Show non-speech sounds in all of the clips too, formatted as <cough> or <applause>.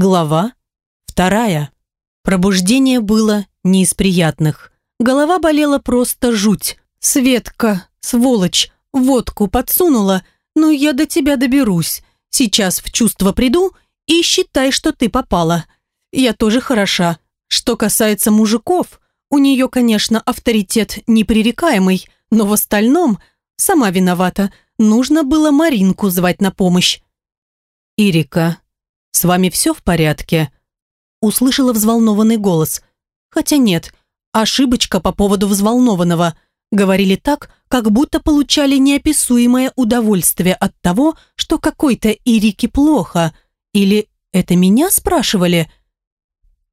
Глава вторая. Пробуждение было не из приятных. Голова болела просто жуть. Светка, сволочь, водку подсунула, но я до тебя доберусь. Сейчас в чувство приду и считай, что ты попала. Я тоже хороша. Что касается мужиков, у нее, конечно, авторитет непререкаемый, но в остальном сама виновата. Нужно было Маринку звать на помощь. «Ирика, с вами все в порядке?» Услышала взволнованный голос. Хотя нет, ошибочка по поводу взволнованного. Говорили так, как будто получали неописуемое удовольствие от того, что какой-то Ирике плохо. Или это меня спрашивали?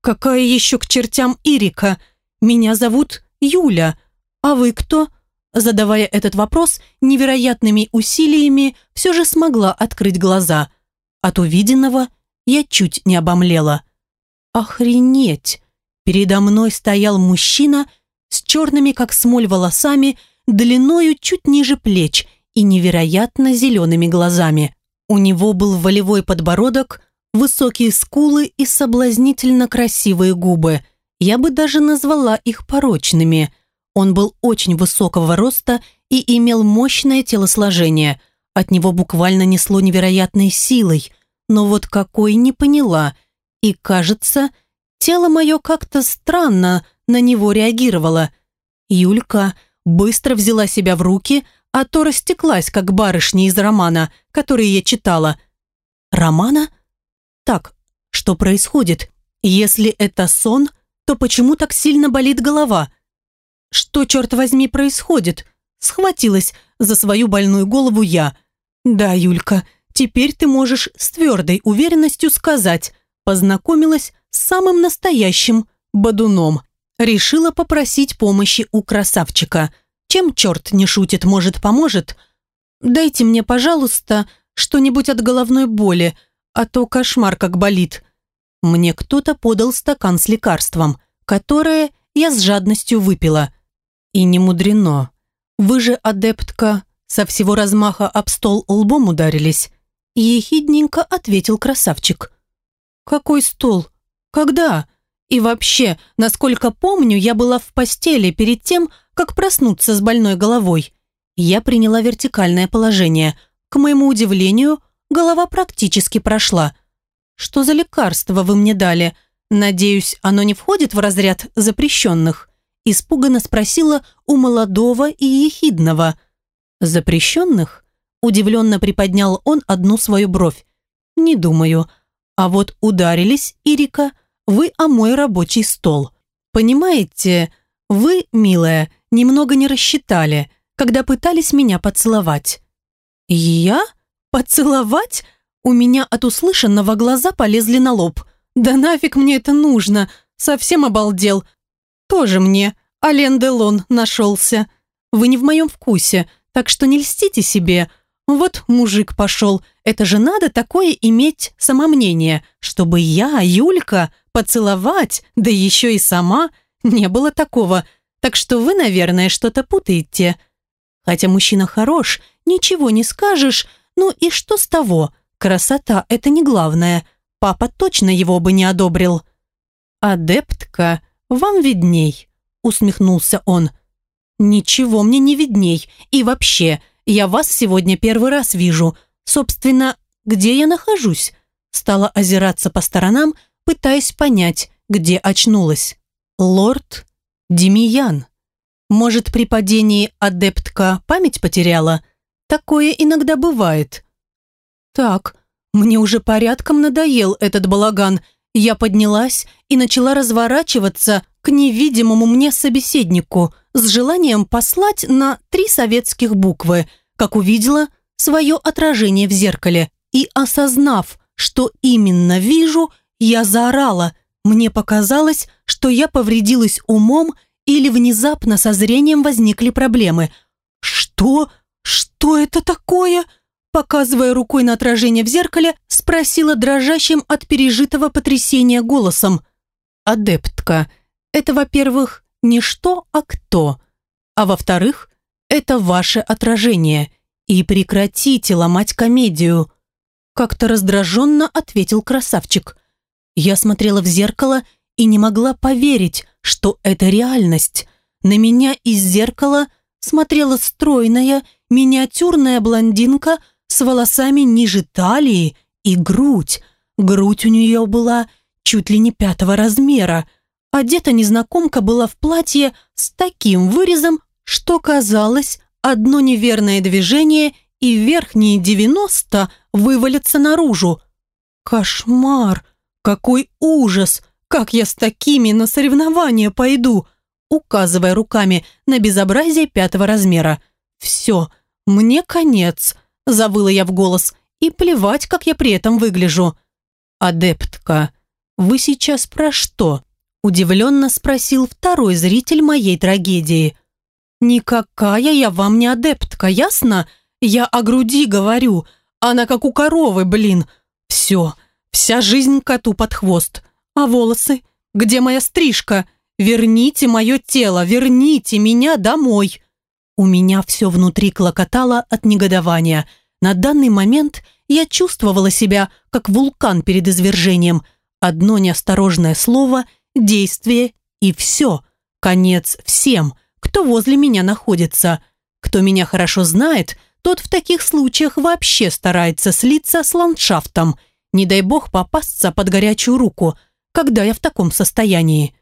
«Какая еще к чертям Ирика? Меня зовут Юля. А вы кто?» Задавая этот вопрос, невероятными усилиями все же смогла открыть глаза. От увиденного я чуть не обомлела. Охренеть! Передо мной стоял мужчина с черными, как смоль, волосами, длиною чуть ниже плеч и невероятно зелеными глазами. У него был волевой подбородок, высокие скулы и соблазнительно красивые губы. Я бы даже назвала их порочными. Он был очень высокого роста и имел мощное телосложение. От него буквально несло невероятной силой, но вот какой не поняла. И, кажется, тело мое как-то странно на него реагировало. Юлька быстро взяла себя в руки, а то растеклась, как барышня из романа, который я читала. Романа? Так, что происходит? Если это сон, то почему так сильно болит голова? Что, черт возьми, происходит? Схватилась за свою больную голову я. Да, Юлька, теперь ты можешь с твердой уверенностью сказать, познакомилась с самым настоящим бадуном. Решила попросить помощи у красавчика. Чем черт не шутит, может, поможет? Дайте мне, пожалуйста, что-нибудь от головной боли, а то кошмар как болит. Мне кто-то подал стакан с лекарством, которое я с жадностью выпила. И не мудрено. Вы же, адептка, со всего размаха об стол лбом ударились. Ехидненько ответил красавчик. «Какой стол? Когда?» И вообще, насколько помню, я была в постели перед тем, как проснуться с больной головой. Я приняла вертикальное положение. К моему удивлению, голова практически прошла. Что за лекарство вы мне дали? Надеюсь, оно не входит в разряд запрещенных? Испуганно спросила у молодого и ехидного. Запрещенных? Удивленно приподнял он одну свою бровь. Не думаю. А вот ударились, Ирика, вы о мой рабочий стол. Понимаете, вы, милая, немного не рассчитали, когда пытались меня поцеловать. Я? Поцеловать? У меня от услышанного глаза полезли на лоб. Да нафиг мне это нужно? Совсем обалдел. Тоже мне Ален Делон нашелся. Вы не в моем вкусе, так что не льстите себе. Вот мужик пошел. Это же надо такое иметь самомнение, чтобы я, Юлька, поцеловать, да еще и сама. Не было такого. Так что вы, наверное, что-то путаете. Хотя мужчина хорош, ничего не скажешь. Ну и что с того? Красота – это не главное. Папа точно его бы не одобрил. «Адептка, вам видней», – усмехнулся он. «Ничего мне не видней. И вообще, я вас сегодня первый раз вижу. Собственно, где я нахожусь?» Стала озираться по сторонам, пытаясь понять, где очнулась. Лорд Демиян. Может, при падении адептка память потеряла? Такое иногда бывает. Так, мне уже порядком надоел этот балаган. Я поднялась и начала разворачиваться к невидимому мне собеседнику с желанием послать на три советских буквы, как увидела свое отражение в зеркале. И осознав, что именно вижу, я заорала. Мне показалось, что я повредилась умом или внезапно со зрением возникли проблемы. «Что? Что это такое?» Показывая рукой на отражение в зеркале, спросила дрожащим от пережитого потрясения голосом. «Адептка, это, во-первых, не что, а кто. А во-вторых, это ваше отражение. И прекратите ломать комедию». Как-то раздраженно ответил красавчик. Я смотрела в зеркало и не могла поверить, что это реальность. На меня из зеркала смотрела стройная, миниатюрная блондинка с волосами ниже талии и грудь. Грудь у нее была чуть ли не пятого размера. Одета незнакомка была в платье с таким вырезом, что казалось, одно неверное движение и верхние девяносто вывалятся наружу. Кошмар! Какой ужас! Как я с такими на соревнования пойду? Указывая руками на безобразие пятого размера. Все, мне конец, завыла я в голос, и плевать, как я при этом выгляжу. Адептка, вы сейчас про что? Удивленно спросил второй зритель моей трагедии. «Никакая я вам не адептка, ясно? Я о груди говорю. Она как у коровы, блин. Все, вся жизнь коту под хвост. А волосы? Где моя стрижка? Верните мое тело, верните меня домой. У меня все внутри клокотало от негодования. На данный момент я чувствовала себя, как вулкан перед извержением. Одно неосторожное слово, действие и все. Конец всем, кто возле меня находится. Кто меня хорошо знает, тот в таких случаях вообще старается слиться с ландшафтом. Не дай бог попасться под горячую руку – когда я в таком состоянии.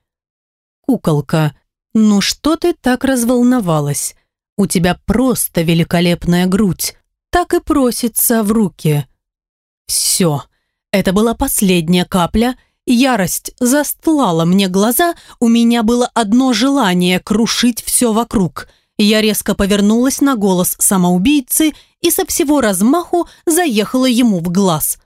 Куколка, ну что ты так разволновалась? У тебя просто великолепная грудь, так и просится в руки. Все, это была последняя капля, ярость застлала мне глаза, у меня было одно желание крушить все вокруг. Я резко повернулась на голос самоубийцы и со всего размаху заехала ему в глаз.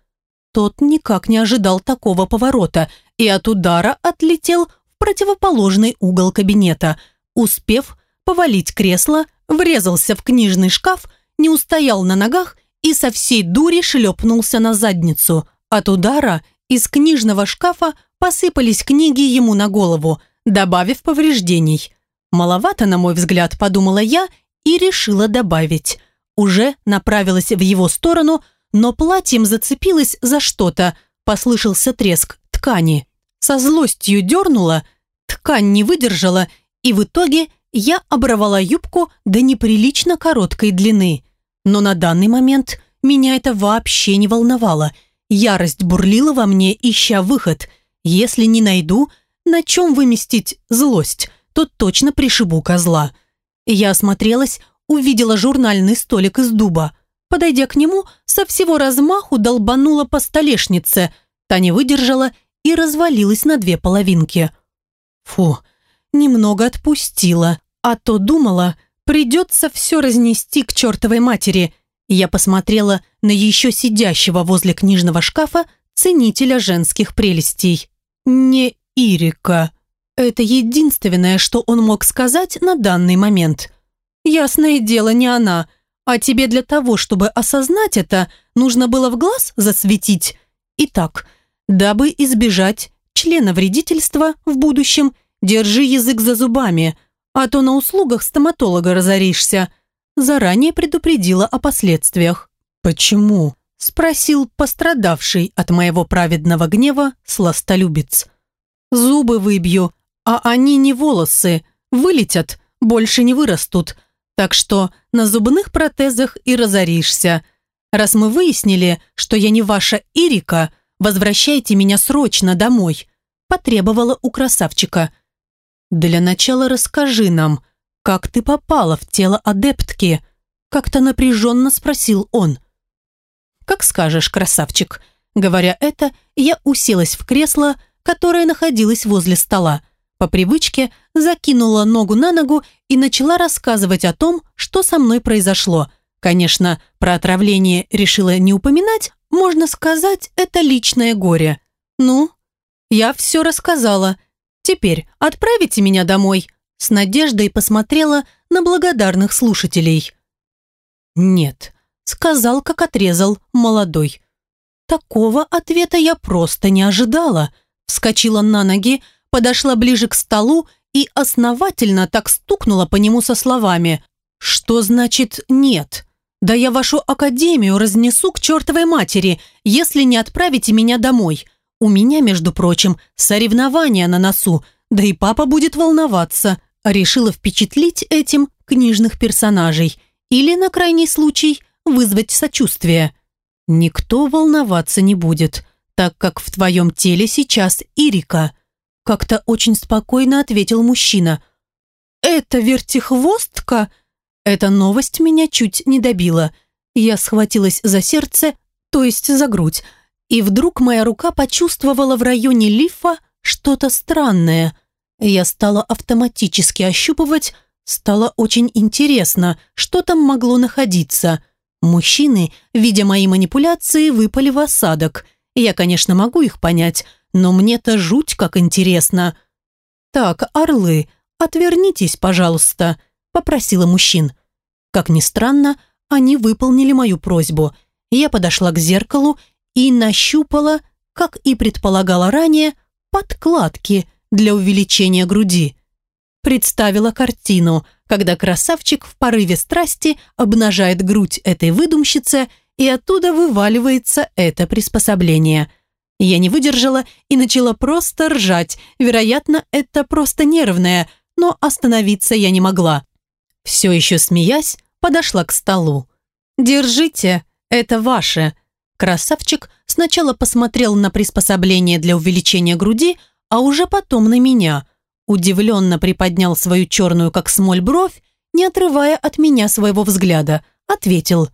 Тот никак не ожидал такого поворота и от удара отлетел в противоположный угол кабинета, успев повалить кресло, врезался в книжный шкаф, не устоял на ногах и со всей дури шлепнулся на задницу. От удара из книжного шкафа посыпались книги ему на голову, добавив повреждений. Маловато, на мой взгляд, подумала я и решила добавить. Уже направилась в его сторону, но платьем зацепилась за что-то, послышался треск ткани. Со злостью дернула, ткань не выдержала, и в итоге я оборвала юбку до неприлично короткой длины. Но на данный момент меня это вообще не волновало. Ярость бурлила во мне, ища выход. Если не найду, на чем выместить злость, то точно пришибу козла. Я осмотрелась, увидела журнальный столик из дуба. Подойдя к нему, со всего размаху долбанула по столешнице. Та не выдержала и развалилась на две половинки. Фу, немного отпустила, а то думала, придется все разнести к чертовой матери. Я посмотрела на еще сидящего возле книжного шкафа ценителя женских прелестей. Не Ирика. Это единственное, что он мог сказать на данный момент. Ясное дело, не она. А тебе для того, чтобы осознать это, нужно было в глаз засветить. Итак, Дабы избежать члена вредительства в будущем, держи язык за зубами, а то на услугах стоматолога разоришься. Заранее предупредила о последствиях. «Почему?» – спросил пострадавший от моего праведного гнева сластолюбец. «Зубы выбью, а они не волосы, вылетят, больше не вырастут, так что на зубных протезах и разоришься. Раз мы выяснили, что я не ваша Ирика – Возвращайте меня срочно домой», – потребовала у красавчика. «Для начала расскажи нам, как ты попала в тело адептки?» – как-то напряженно спросил он. «Как скажешь, красавчик». Говоря это, я уселась в кресло, которое находилось возле стола. По привычке закинула ногу на ногу и начала рассказывать о том, что со мной произошло. Конечно, про отравление решила не упоминать, можно сказать, это личное горе. Ну, я все рассказала. Теперь отправите меня домой. С надеждой посмотрела на благодарных слушателей. Нет, сказал, как отрезал молодой. Такого ответа я просто не ожидала. Вскочила на ноги, подошла ближе к столу и основательно так стукнула по нему со словами «Что значит нет?» Да я вашу академию разнесу к чертовой матери, если не отправите меня домой. У меня, между прочим, соревнования на носу, да и папа будет волноваться. Решила впечатлить этим книжных персонажей или, на крайний случай, вызвать сочувствие. Никто волноваться не будет, так как в твоем теле сейчас Ирика. Как-то очень спокойно ответил мужчина. «Это вертихвостка?» Эта новость меня чуть не добила. Я схватилась за сердце, то есть за грудь, и вдруг моя рука почувствовала в районе лифа что-то странное. Я стала автоматически ощупывать, стало очень интересно, что там могло находиться. Мужчины, видя мои манипуляции, выпали в осадок. Я, конечно, могу их понять, но мне-то жуть как интересно. «Так, орлы, отвернитесь, пожалуйста», – попросила мужчин. Как ни странно, они выполнили мою просьбу. Я подошла к зеркалу и нащупала, как и предполагала ранее, подкладки для увеличения груди. Представила картину, когда красавчик в порыве страсти обнажает грудь этой выдумщицы, и оттуда вываливается это приспособление. Я не выдержала и начала просто ржать. Вероятно, это просто нервное, но остановиться я не могла. Все еще смеясь, подошла к столу. «Держите, это ваше». Красавчик сначала посмотрел на приспособление для увеличения груди, а уже потом на меня. Удивленно приподнял свою черную, как смоль, бровь, не отрывая от меня своего взгляда. Ответил.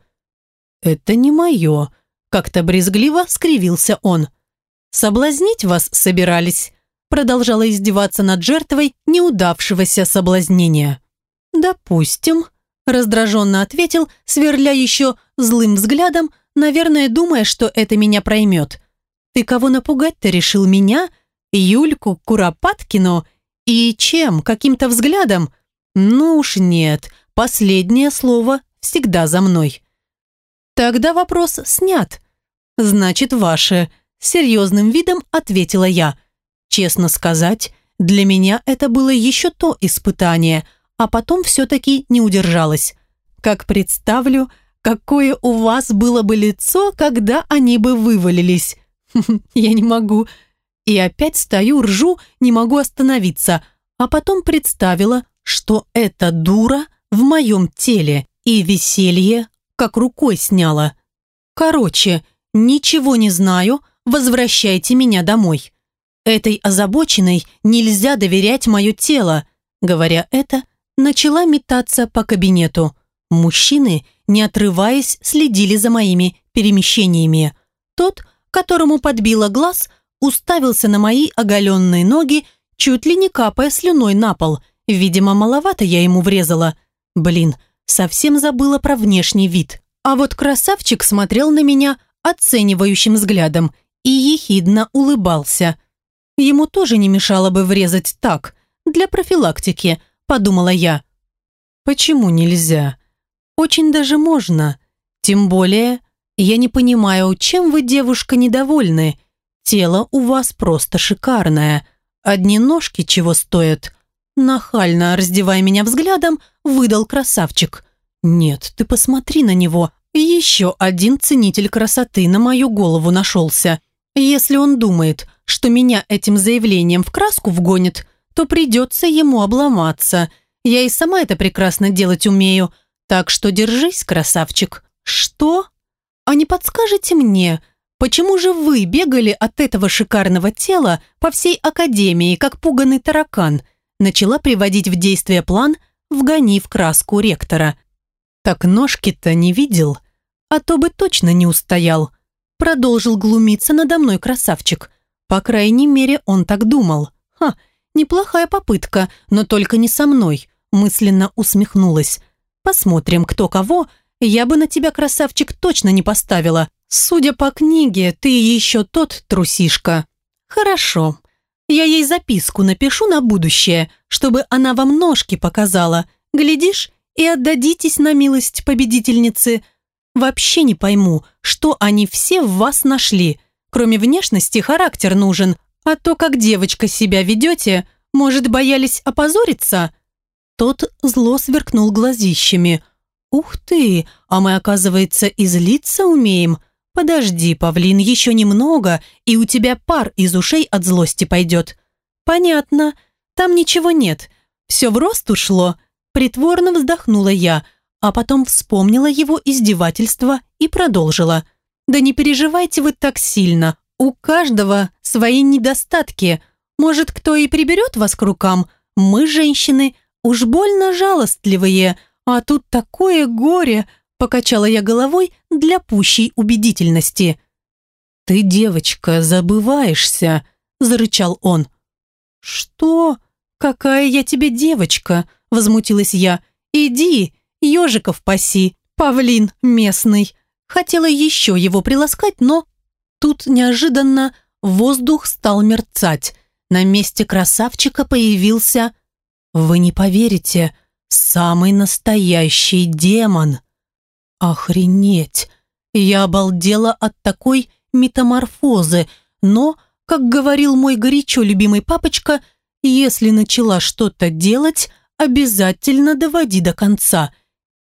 «Это не мое», — как-то брезгливо скривился он. «Соблазнить вас собирались?» Продолжала издеваться над жертвой неудавшегося соблазнения. «Допустим», раздраженно ответил, сверля еще злым взглядом, наверное, думая, что это меня проймет. «Ты кого напугать-то решил меня? Юльку Куропаткину? И чем? Каким-то взглядом? Ну уж нет, последнее слово всегда за мной». «Тогда вопрос снят». «Значит, ваше», — серьезным видом ответила я. «Честно сказать, для меня это было еще то испытание — а потом все-таки не удержалась. Как представлю, какое у вас было бы лицо, когда они бы вывалились. <laughs> Я не могу. И опять стою, ржу, не могу остановиться. А потом представила, что эта дура в моем теле, и веселье как рукой сняла. Короче, ничего не знаю, возвращайте меня домой. Этой озабоченной нельзя доверять мое тело. Говоря это, начала метаться по кабинету. Мужчины, не отрываясь, следили за моими перемещениями. Тот, которому подбило глаз, уставился на мои оголенные ноги, чуть ли не капая слюной на пол. Видимо, маловато я ему врезала. Блин, совсем забыла про внешний вид. А вот красавчик смотрел на меня оценивающим взглядом и ехидно улыбался. Ему тоже не мешало бы врезать так, для профилактики – подумала я. Почему нельзя? Очень даже можно. Тем более, я не понимаю, чем вы, девушка, недовольны. Тело у вас просто шикарное. Одни ножки чего стоят. Нахально, раздевая меня взглядом, выдал красавчик. Нет, ты посмотри на него. Еще один ценитель красоты на мою голову нашелся. Если он думает, что меня этим заявлением в краску вгонит, то придется ему обломаться. Я и сама это прекрасно делать умею. Так что держись, красавчик. Что? А не подскажете мне, почему же вы бегали от этого шикарного тела по всей академии, как пуганный таракан? Начала приводить в действие план, вгонив краску ректора. Так ножки-то не видел, а то бы точно не устоял. Продолжил глумиться надо мной красавчик. По крайней мере, он так думал. Ха, Неплохая попытка, но только не со мной», мысленно усмехнулась. «Посмотрим, кто кого. Я бы на тебя, красавчик, точно не поставила. Судя по книге, ты еще тот трусишка». «Хорошо. Я ей записку напишу на будущее, чтобы она вам ножки показала. Глядишь, и отдадитесь на милость победительницы. Вообще не пойму, что они все в вас нашли. Кроме внешности характер нужен, а то, как девочка себя ведете, может, боялись опозориться?» Тот зло сверкнул глазищами. «Ух ты, а мы, оказывается, и злиться умеем. «Подожди, павлин, еще немного, и у тебя пар из ушей от злости пойдет». «Понятно. Там ничего нет. Все в рост ушло». Притворно вздохнула я, а потом вспомнила его издевательство и продолжила. «Да не переживайте вы так сильно. У каждого свои недостатки. Может, кто и приберет вас к рукам? Мы, женщины, уж больно жалостливые, а тут такое горе!» Покачала я головой для пущей убедительности. «Ты, девочка, забываешься», – зарычал он. «Что? Какая я тебе девочка?» – возмутилась я. «Иди, ежиков паси, павлин местный». Хотела еще его приласкать, но тут неожиданно воздух стал мерцать. На месте красавчика появился... Вы не поверите, самый настоящий демон. Охренеть! Я обалдела от такой метаморфозы, но, как говорил мой горячо любимый папочка, если начала что-то делать, обязательно доводи до конца.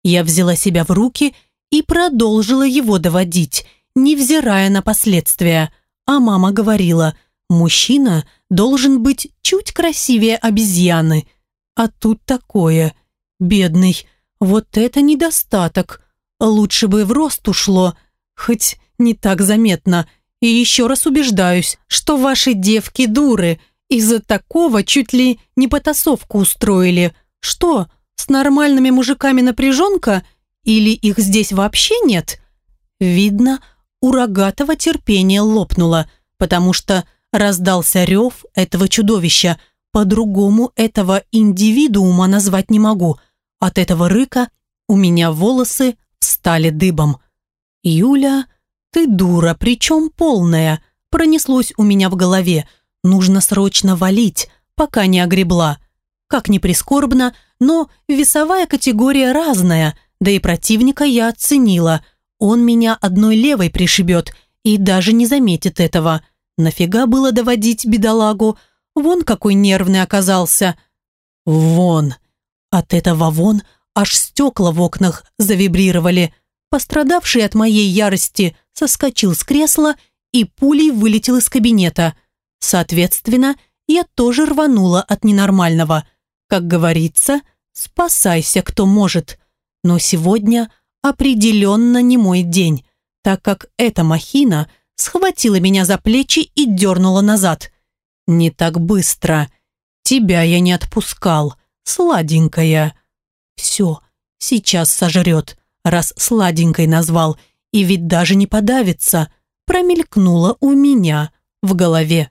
Я взяла себя в руки и продолжила его доводить, невзирая на последствия. А мама говорила, мужчина должен быть чуть красивее обезьяны. А тут такое. Бедный, вот это недостаток. Лучше бы в рост ушло, хоть не так заметно. И еще раз убеждаюсь, что ваши девки дуры. Из-за такого чуть ли не потасовку устроили. Что, с нормальными мужиками напряженка? Или их здесь вообще нет? Видно, у рогатого терпение лопнуло, потому что раздался рев этого чудовища. По-другому этого индивидуума назвать не могу. От этого рыка у меня волосы стали дыбом. «Юля, ты дура, причем полная», пронеслось у меня в голове. Нужно срочно валить, пока не огребла. Как ни прискорбно, но весовая категория разная, да и противника я оценила. Он меня одной левой пришибет и даже не заметит этого. Нафига было доводить бедолагу? Вон какой нервный оказался. Вон. От этого вон аж стекла в окнах завибрировали. Пострадавший от моей ярости соскочил с кресла и пулей вылетел из кабинета. Соответственно, я тоже рванула от ненормального. Как говорится, спасайся, кто может. Но сегодня определенно не мой день, так как эта махина схватила меня за плечи и дернула назад. «Не так быстро. Тебя я не отпускал, сладенькая». Все, сейчас сожрет, раз сладенькой назвал, и ведь даже не подавится, промелькнуло у меня в голове.